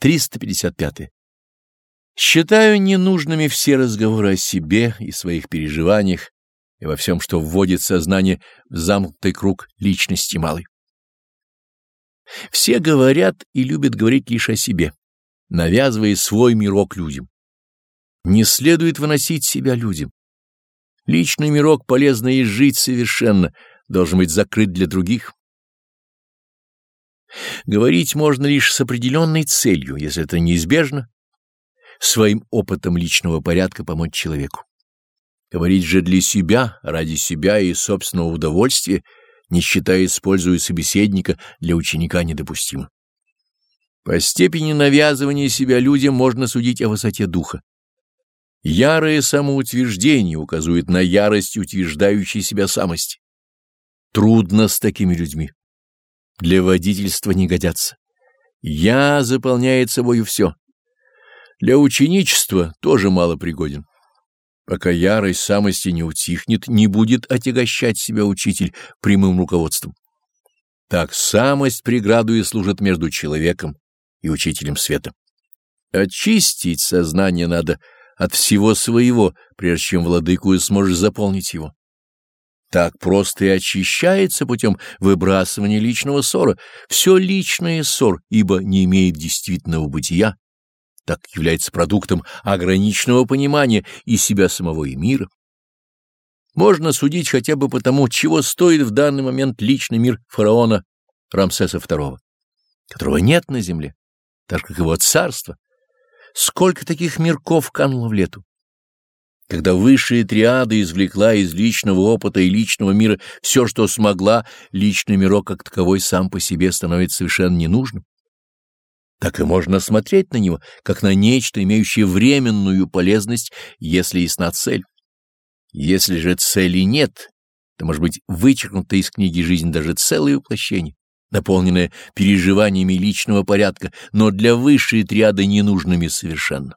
355. Считаю ненужными все разговоры о себе и своих переживаниях и во всем, что вводит сознание в замкнутый круг личности малой. Все говорят и любят говорить лишь о себе, навязывая свой мирок людям. Не следует выносить себя людям. Личный мирок полезно изжить совершенно, должен быть закрыт для других. Говорить можно лишь с определенной целью, если это неизбежно, своим опытом личного порядка помочь человеку. Говорить же для себя, ради себя и собственного удовольствия, не считая используя собеседника, для ученика недопустимо. По степени навязывания себя людям можно судить о высоте духа. Ярое самоутверждение указывает на ярость утверждающей себя самости. Трудно с такими людьми для водительства не годятся. «Я» заполняет собою все. Для ученичества тоже мало пригоден. Пока ярость самости не утихнет, не будет отягощать себя учитель прямым руководством. Так самость преграду и служит между человеком и учителем света. Очистить сознание надо от всего своего, прежде чем владыку сможешь заполнить его. Так просто и очищается путем выбрасывания личного ссора. Все личное ссор, ибо не имеет действительного бытия, так является продуктом ограниченного понимания и себя самого, и мира. Можно судить хотя бы потому, чего стоит в данный момент личный мир фараона Рамсеса II, которого нет на земле, так как его царство. Сколько таких мирков кануло в лету? Когда высшая триада извлекла из личного опыта и личного мира все, что смогла, личный мирок как таковой сам по себе становится совершенно ненужным. Так и можно смотреть на него, как на нечто, имеющее временную полезность, если ясна цель. Если же цели нет, то может быть вычеркнута из книги «Жизнь» даже целое воплощение, наполненное переживаниями личного порядка, но для высшей триады ненужными совершенно.